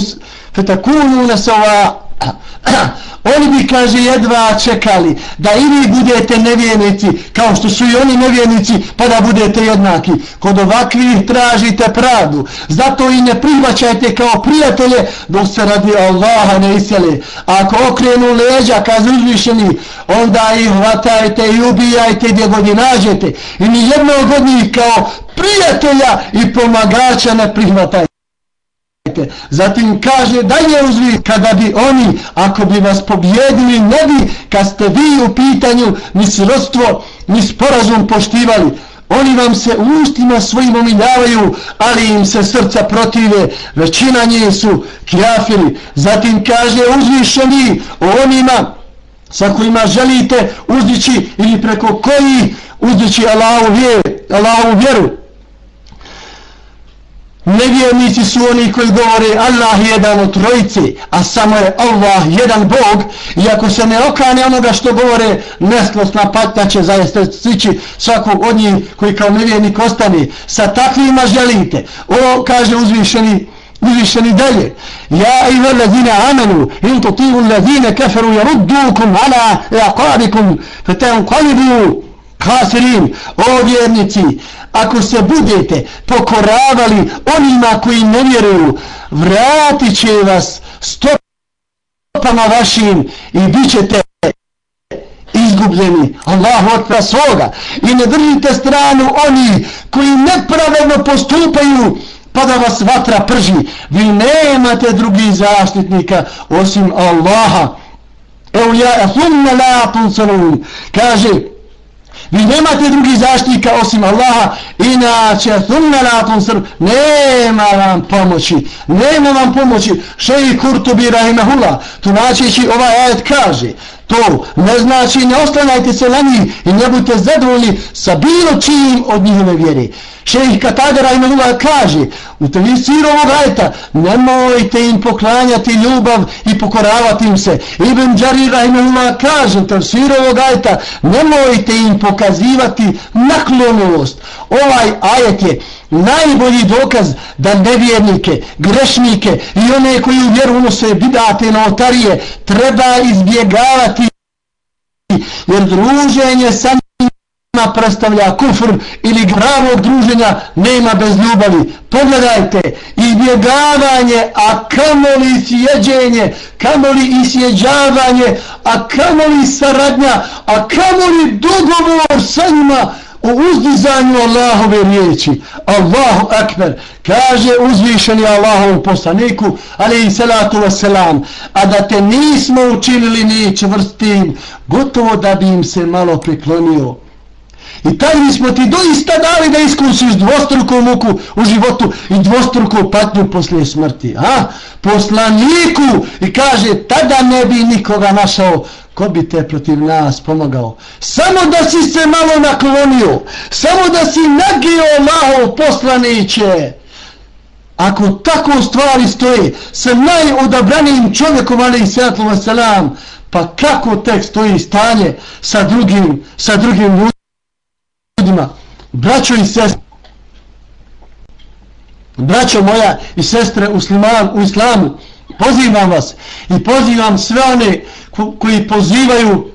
fetakununa nesova *clears throat* Oni bi, kaže, jedva čekali da i vi budete nevjenici, kao što su i oni nevjenici, pa da budete jednaki. Kod ovakvih tražite pravdu. Zato i ne prihvaćajte kao prijatelje, dok se radi Allaha ne isjeli Ako okrenu leđa, kaže uzvišeni, onda ih hvatajte i ubijajte gdje god i nađete. I ni jednog od njih kao prijatelja i pomagača ne prihvatajte. Zatim kaže dalje uzvi kada bi oni, ako bi vas pobjedili, ne bi kad ste vi u pitanju ni srodstvo, ni sporazum poštivali. Oni vam se u ustima svojim omiljavaju, ali im se srca protive, većina nje su kjafiri. Zatim kaže uzvišeni o onima sa kojima želite uzdići ili preko koji uzdići Allahu vjeru. Allahu vjeru. Nevjernici su oni koji govore Allah je jedan od trojice, a samo je Allah jedan Bog i ako se ne okane onoga što govore, nesklosna patnja će zaista stići svakog od njih koji kao nevjernik ostane. Sa takvima želite. O, kaže uzvišeni, uzvišeni dalje. Ja i velazine amenu, in to tivu lazine keferu jaruddukum ala jaqabikum, fetem kafirin, o vjernici, ako se budete pokoravali onima koji ne vjeruju, vratit će vas stopama vašim i bit ćete izgubljeni. Allah otvra svoga. I ne držite stranu oni koji nepravedno postupaju pa da vas vatra prži. Vi nemate drugih zaštitnika osim Allaha. Evo ja, thumma la tunsalun. Kaže, Vi nemate drugi zaštitnika osim Allaha, inače thunnalatum srb, nema vam pomoći, nema vam pomoći. Šeji Kurtobi Rahimahullah, tumačeći ovaj ajet kaže, to ne znači ne oslanajte se na njih i ne budite zadovoljni sa bilo čijim od njihove vjere. Šejih Katadara ima kaže u tevisiru ovog ajta nemojte im poklanjati ljubav i pokoravati im se. Ibn Đari ima kaže u tevisiru ovog ajta nemojte im pokazivati naklonost. Ovaj ajet je najbolji dokaz da nevjernike, grešnike i one koji u vjeru unose bidate na otarije treba izbjegavati jer druženje sa njima predstavlja kufr ili gravog druženja nema bez ljubavi. Pogledajte, izbjegavanje, a kamoli sjeđenje, kamoli isjeđavanje, a kamoli saradnja, a kamoli dogovor sa njima, u uzdizanju Allahove riječi. Allahu akbar. Kaže uzvišeni Allahovom poslaniku, ali i salatu wasalam, a da te nismo učinili ni čvrstim, gotovo da bi im se malo priklonio. I taj mi smo ti doista dali da iskusiš dvostruku muku u životu i dvostruku patnju poslije smrti. A? Poslaniku i kaže, tada ne bi nikoga našao ko bi te protiv nas pomagao. Samo da si se malo naklonio, samo da si nagio Allahov poslaniće. Ako tako stvari stoje sa najodabranijim čovjekom, ali i sallatu wasalam, pa kako tek stoji stanje sa drugim, sa drugim ljudima? Braćo i sestre, braćo moja i sestre u, sliman, u islamu, pozivam vas i pozivam sve one koji pozivaju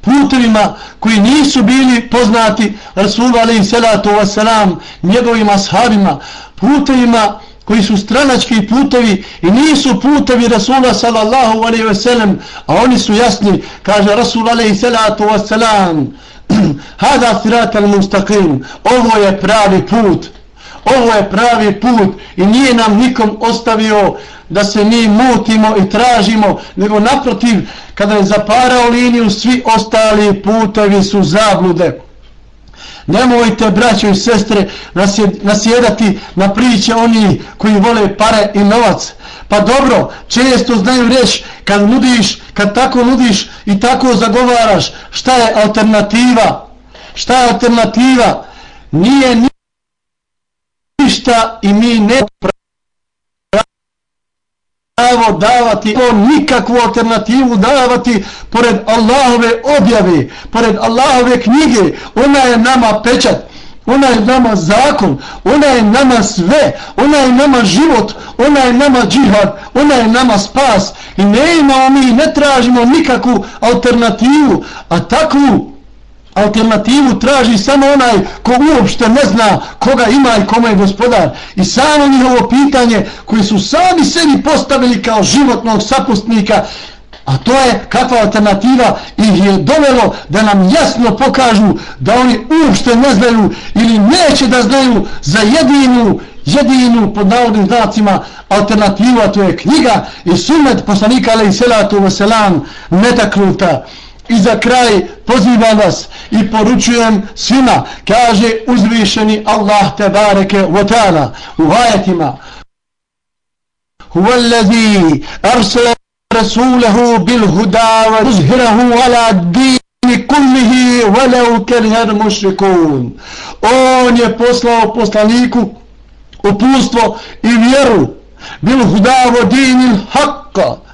putevima koji nisu bili poznati Rasul alaih salatu wasalam njegovim ashabima putevima koji su stranački putevi i nisu putevi Rasula sallallahu alaihi wasalam a oni su jasni kaže Rasul alaih salatu wasalam *clears throat* hada sirat al mustaqim ovo je pravi put ovo je pravi put i nije nam nikom ostavio da se mi mutimo i tražimo, nego naprotiv, kada je zaparao liniju, svi ostali putovi su zablude. Nemojte, braćo i sestre, nasjedati na priče oni koji vole pare i novac. Pa dobro, često znaju reći, kad nudiš, kad tako nudiš i tako zagovaraš, šta je alternativa? Šta je alternativa? Nije ništa i mi ne pravo davati on nikakvu alternativu davati pored Allahove objave, pored Allahove knjige, ona je nama pečat, ona je nama zakon, ona je nama sve, ona je nama život, ona je nama džihad, ona je nama spas. I ne imamo mi, ne tražimo nikakvu alternativu, a takvu alternativu traži samo onaj ko uopšte ne zna koga ima i kome je gospodar. I samo njihovo pitanje koje su sami sebi postavili kao životnog sapustnika, a to je kakva alternativa ih je dovelo da nam jasno pokažu da oni uopšte ne znaju ili neće da znaju za jedinu, jedinu pod navodnim znacima alternativa, to je knjiga i sunet poslanika alaih salatu wasalam netaknuta. I za kraj pozivam vas i poručujem svima, kaže uzvišeni Allah tebareke wa ta'ala u vajetima. Huwa allazi arsala rasulahu bil huda wa uzhirahu ala dini kullihi walau kerher mušrikun. On je poslao poslaniku upustvo i vjeru bil huda wa dini haqqa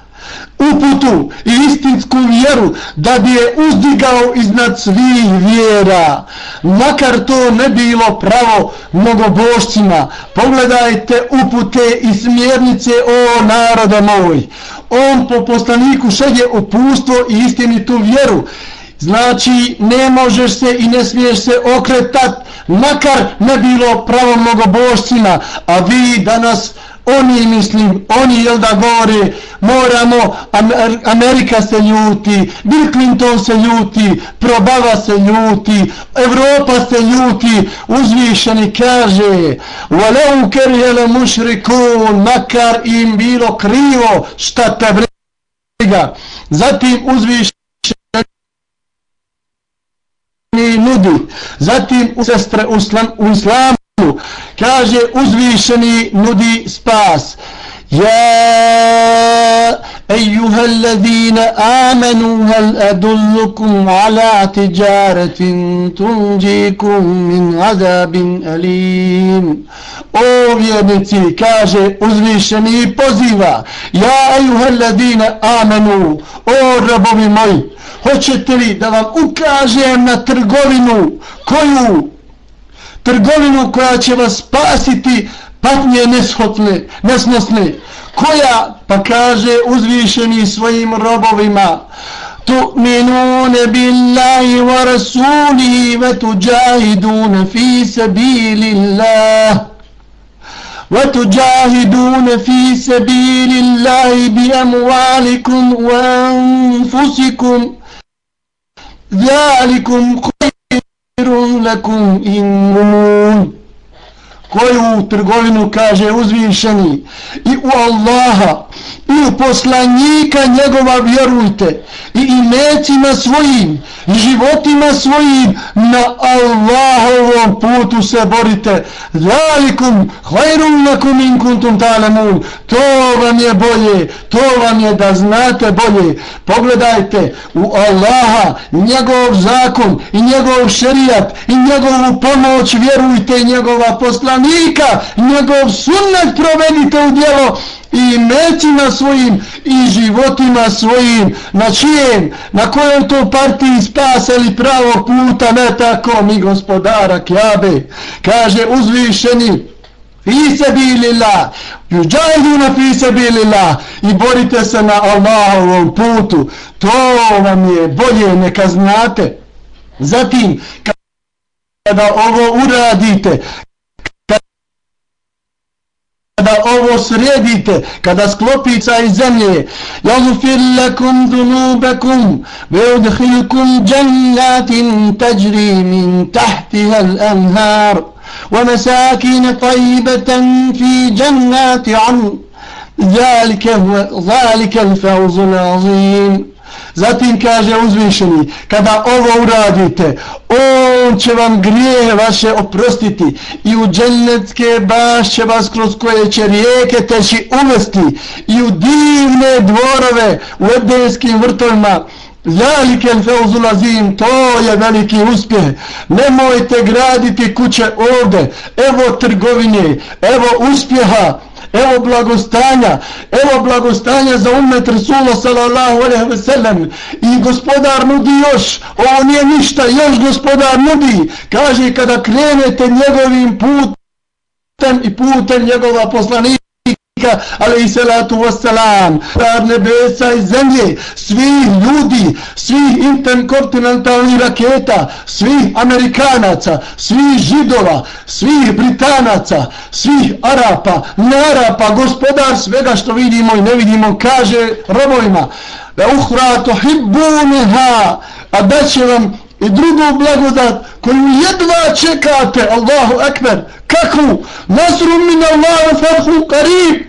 uputu i istinsku vjeru da bi je uzdigao iznad svih vjera. Makar to ne bilo pravo mnogobošcima pogledajte upute i smjernice o narode moj. On po poslaniku šedje upustvo i istinitu vjeru. Znači ne možeš se i ne smiješ se okretat makar ne bilo pravo mnogobošcima a vi danas oni mislim, oni jel da govore moramo, Amerika se ljuti Bill Clinton se ljuti Probava se ljuti Evropa se ljuti uzvišeni kaže walau kerjele mušrikun makar im bilo krivo šta te briga. Zatim uzvišeni nudi zatim u sestre u, u islamu kaže uzvišeni nudi spas. Ja ejuhel ladina amanu hal adullukum ala tijaretin tunđikum min azabin alim O vjernici kaže uzvišeni poziva. Ja ejuhel ladina amanu O rabovi moji Hoćete li da vam ukažem na trgovinu koju trgovinu koja će vas spasiti patnje neshotne, nesnosne, koja, pa kaže uzvišeni svojim robovima, tu'minune billahi wa rasulihi wa tuđahidune fi sabilillah wa tuđahidune fi sabilillahi bi amualikum wa anfusikum ذلكم خير khairun lakum imun koju trgovinu kaže uzvišeni i u Allaha i u poslanika njegova vjerujte i imecima svojim i životima svojim na Allahovom putu se borite. Zalikum hajrum lakum in kuntum talemun to vam je bolje to vam je da znate bolje. Pogledajte u Allaha njegov zakon i njegov šerijat i njegovu pomoć vjerujte njegova poslanika njegov sunnet provedite u djelo i mećima svojim i životima svojim na čijem, na kojoj to partiji spasali pravo puta ne tako mi gospodara Kjabe kaže uzvišeni fi sebilillah juđajduna fi sebilillah i borite se na Allahovom putu. To vam je bolje neka znate. Zatim kada ovo uradite kada ovo sredite, kada sklopica iz zemlje, jazufir lakum dunubakum, ve udhilkum džennatin tajri min tahtiha l'anhar, wa masakin tajibatan fi džennati an, ذلك الفوز العظيم Zatim kaže uzvišeni, kada ovo uradite, on će vam grije vaše oprostiti i u džennetske bašće vas kroz koje će rijeke teći uvesti i u divne dvorove u ebenskim vrtovima Zalike feuzulazim, to je veliki uspjeh. Nemojte graditi kuće ovde. Evo trgovine, evo uspjeha evo blagostanja, evo blagostanja za umet Rasula sallallahu alaihi ve sellem. I gospodar nudi još, ovo nije ništa, još gospodar nudi, kaže kada krenete njegovim putem i putem njegova poslanika, ali i salatu wassalam, rad nebesa i zemlje, svih ljudi, svih interkontinentalnih raketa, svih Amerikanaca, svih Židova, svih Britanaca, svih Arapa, Narapa, gospodar svega što vidimo i ne vidimo, kaže robojima, da uhrato hibbuniha, a da će vam i drugu blagodat koju jedva čekate, Allahu ekber, Kakvu? Nasru min Allahu farhu karib,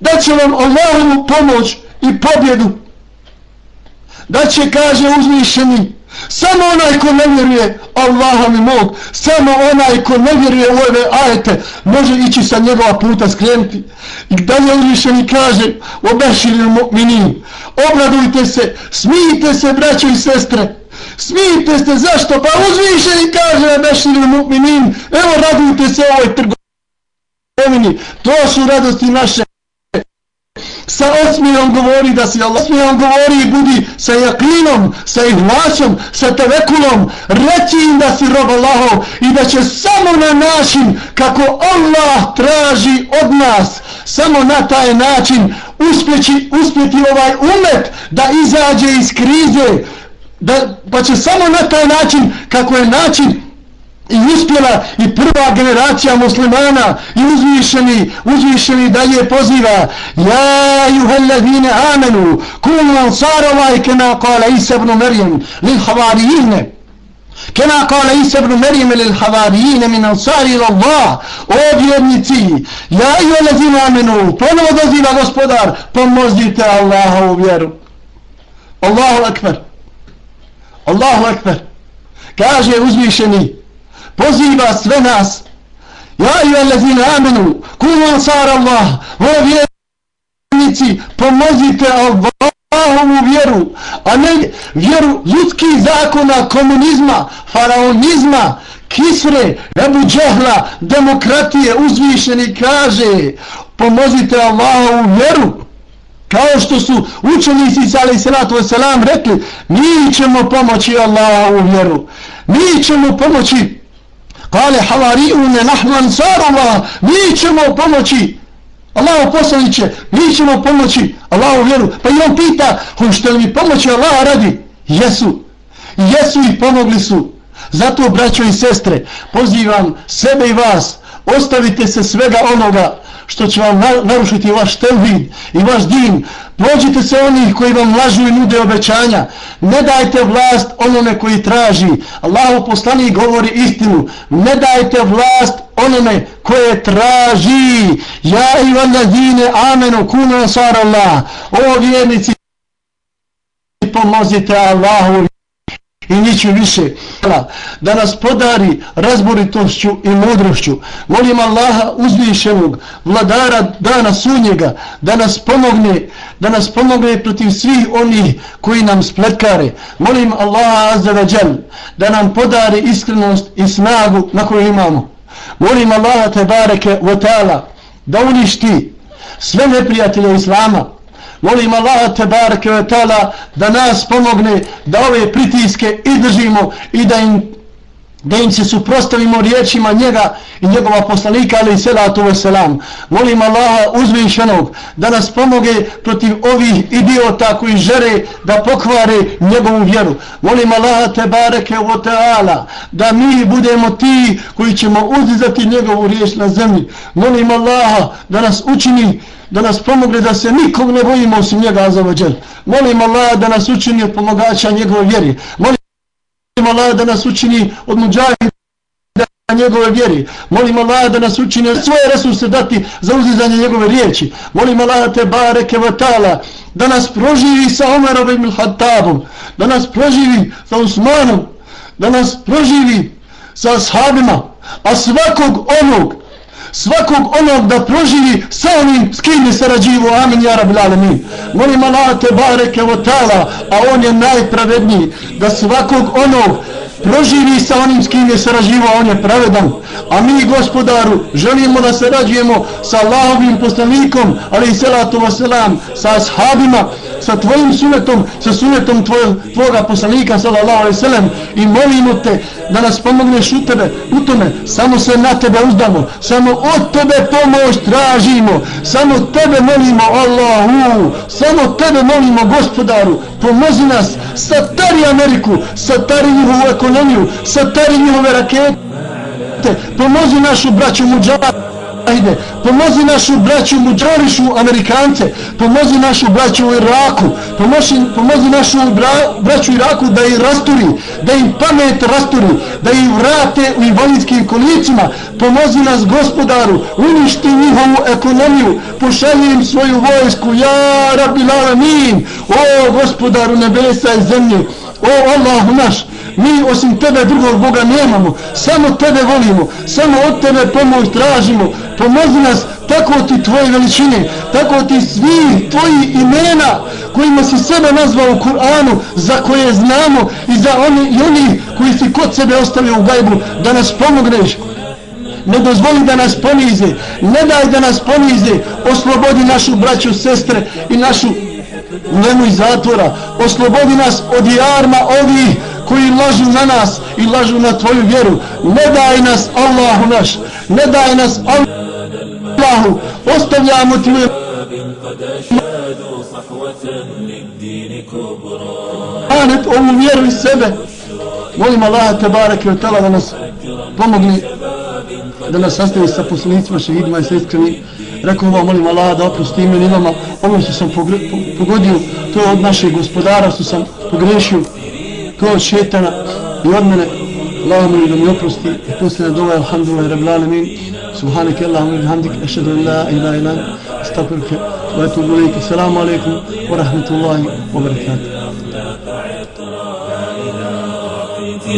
Da će vam Allahovu pomoć i pobjedu. Da će, kaže uzvišeni, samo onaj ko ne vjeruje Allaha mi mog, samo onaj ko ne vjeruje u ove ajete, može ići sa njegova puta skrenuti. I dalje uzvišeni kaže, obešili mu'minin, obradujte se, smijite se, braćo i sestre, smijite se, zašto? Pa uzvišeni kaže, obešili mu'minin, evo radujte se ovoj trgovini, to su radosti naše sa osmijom govori da si Allah. Osmijom govori i budi sa jakinom, sa ihlasom, sa tevekulom, reći im da si rob Allahov i da će samo na način kako Allah traži od nas, samo na taj način uspjeći, uspjeti ovaj umet da izađe iz krize, da, pa će samo na taj način kako je način i uspjela i prva generacija muslimana i uzvišeni, uzvišeni dalje poziva Ja juhellazine amenu kunu ansara i kena kala Isa ibn Merjem lil havarijine kena kala Isa ibn Merjem lil havarijine min ansari ila Allah. O vjernici Ja juhellazine amenu ponovo doziva gospodar pomozite Allaha u vjeru. Allahu akbar. Allahu akbar. Kaže uzvišeni poziva sve nas. Ja i alazina amenu kunu ansar Allah o vjernici pomozite Allahovu vjeru a ne vjeru ljudskih zakona komunizma faraonizma kisre Ebu Džehla demokratije uzvišeni kaže pomozite Allahovu vjeru. Kao što su učenici sali salatu wasalam rekli mi ćemo pomoći Allahovu vjeru. Mi ćemo pomoći Kale havariune nahnu ansarullah, mi ćemo pomoći. Allaho poslaniće, mi ćemo pomoći Allaho vjeru. Pa i on pita, hoćete li mi pomoći Allah radi? Jesu. Jesu i pomogli su. Zato, braćo i sestre, pozivam sebe i vas, ostavite se svega onoga što će vam narušiti vaš telvid i vaš din. Prođite se onih koji vam lažu i nude obećanja. Ne dajte vlast onome koji traži. Allah poslani govori istinu. Ne dajte vlast onome koje traži. Ja i vam nadine amenu kuna sara Allah. O vjernici pomozite Allahu i niću više. Da nas podari razboritošću i mudrošću. Molim Allaha uzvišenog vladara dana sunjega, da nas pomogne da nas pomogne protiv svih onih koji nam spletkare. Molim Allaha azza da nam podari iskrenost i snagu na koju imamo. Molim Allaha te bareke wa ta'ala da uništi sve neprijatelje Islama molim Allah tebareke ve taala da nas pomogne da ove pritiske izdržimo i da im da im se suprostavimo riječima njega i njegova poslanika ali i selatu wasalam molim Allaha uzvišenog da nas pomoge protiv ovih idiota koji žere da pokvare njegovu vjeru molim Allaha te bareke wa ta'ala da mi budemo ti koji ćemo uzizati njegovu riječ na zemlji molim Allaha da nas učini da nas pomogne da se nikog ne bojimo osim njega za vođel. Molim Allaha da nas učini od pomogača njegove vjeri. Molim Allah da nas učini od muđahida njegove vjeri. Molim Allah da nas učini svoje resurse dati za uzizanje njegove riječi. Molim Allah te bareke vatala da nas proživi sa Omerovim ibn Hattabom, da nas proživi sa Usmanom, da nas proživi sa ashabima, a svakog onog svakog onog da proživi sa onim s kim je sarađivo, amin ja rabil alemin. Molim Allah te bareke o tala, a on je najpravedniji, da svakog onog proživi sa onim s kim je sarađivao, on je pravedan. A mi, gospodaru, želimo da sarađujemo sa Allahovim poslanikom, ali i salatu vaselam, sa ashabima, sa tvojim sunetom, sa sunetom tvoj, tvoga poslanika, sallallahu alaihi sallam, i molimo te da nas pomogneš u tebe, u tome, samo se na tebe uzdamo, samo od tebe pomoć tražimo, samo tebe molimo, Allahu, samo tebe molimo, gospodaru, pomozi nas, satari Ameriku, satari njihovu ekonomiju, satari njihove rakete, pomozi našu braću muđara, Ajde, pomozi našu braću Muđarišu Amerikance, pomozi našu braću u Iraku, pomozi, pomozi našu bra, braću Iraku da ih rasturi, da im pamet rasturi, da ih vrate u invalidskim kolicima, pomozi nas gospodaru, uništi njihovu ekonomiju, pošalji im svoju vojsku, ja rabi lalamin, o gospodaru nebesa i zemlje, o Allahu naš, mi osim tebe drugog Boga nemamo, samo tebe volimo, samo od tebe pomoć tražimo, pomozi nas tako ti tvoje veličine, tako ti svi tvoji imena kojima si sebe nazvao u Kur'anu, za koje znamo i za oni, i oni koji si kod sebe ostavio u gajbu, da nas pomogneš. Ne dozvoli da nas ponize, ne daj da nas ponize, oslobodi našu braću, sestre i našu nemoj zatvora, oslobodi nas od jarma ovih koji lažu na nas i lažu na tvoju vjeru. Ne daj nas Allahu naš, ne daj nas Allahu, ostavljamo ti Anet ovu vjeru iz sebe. Molim Allah te barake od tela da nas pomogni da nas sastavi sa poslanicima, šehidima i sredskani. Rekao vam, molim Allah da oprosti imen i vama. Ono što sam pogodio, to je od našeg gospodara što sam pogrešio kao šetana i od mene اللهم من لم يبرستي يبرستنا دوا الحمد لله رب العالمين سبحانك اللهم وبحمدك أشهد أن لا إله إلا أنت أستغفرك وأتوب إليك السلام عليكم ورحمة الله وبركاته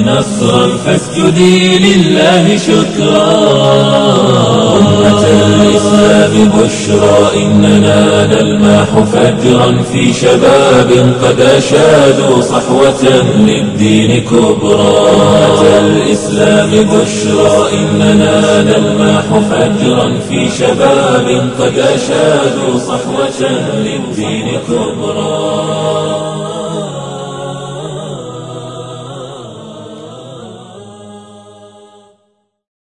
نصرا فاسجدي لله شكرا. أمة الإسلام بشرى إننا نلماح فجرا في شباب قد أشادوا صحوة للدين كبرى. أمة الإسلام بشرى إننا نلماح فجرا في شباب قد أشادوا صحوة للدين كبرى.